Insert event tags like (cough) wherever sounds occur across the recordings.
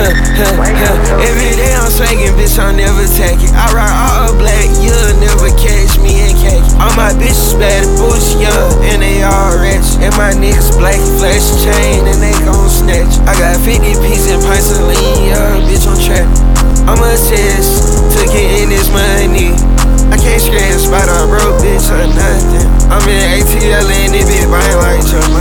(laughs) Every day I'm swaggin', bitch, I'm never taking. I ride all black, you'll never catch me in khaki. All my bitches bad, boots young, and they all rich. And my niggas black, flash chain, and they gon' snatch. I got 50 pieces and pints of lean, yeah, bitch, on track. I'm a test to get in this money. I can't scratch a spot on broke, bitch, or nothing. I'm in ATL and it big bang like Jumanji.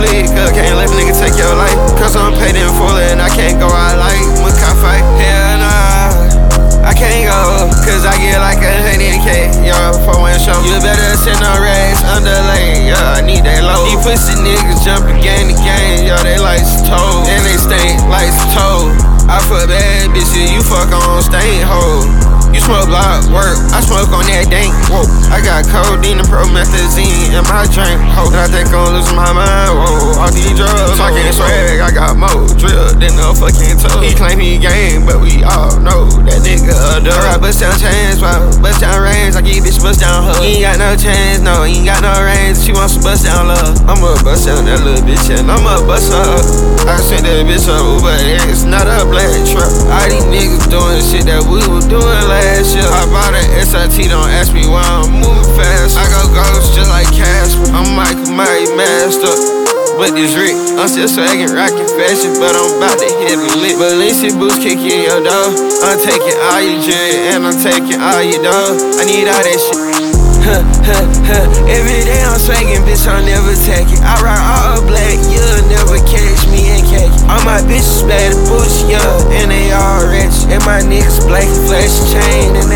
Bleed, cause can't let a nigga take your life. Cause I'm paid in full and I can't go out like Makai fight. Hell nah. I can't go, cause I get like a hundred K, yo, for one show. You better send no racks underlay, yeah, I need that low. These pussy niggas jumping gang to gang, yo, they like told. And they stink like told. I fuck bad bitches, you fuck on stain hoe. You smoke block work, I smoke on that dank. Whoa, I got codeine and promethazine in my drink. Ho, I think I'm losing my mind. Got more drill than a fucking toe. He claim he game, but we all know that nigga a dog. Alright, bust down chains, wow, bust down range. I give bitch bust down her. He ain't got no chains, no, he ain't got no range. She wants to bust down love. I'ma bust down that little bitch and I'ma bust up. I sent that bitch up, but it's not a black truck. All these niggas doing shit that we was doing last year. I bought an SIT, don't ask me why I'm moving fast. But this Rick, I'm still swaggin', rockin' fashion, but I'm about to hit me lit. Balenci boots kick in your door. I'm taking all your jewelry and I'm taking all your dough. I need all that shit. Huh, huh, huh. Every day I'm swaggin', bitch, I'm never take it. I ride all black, you'll never catch me in khaki. All my bitches bad, boots young, and they all rich. And my niggas black, flash chain, and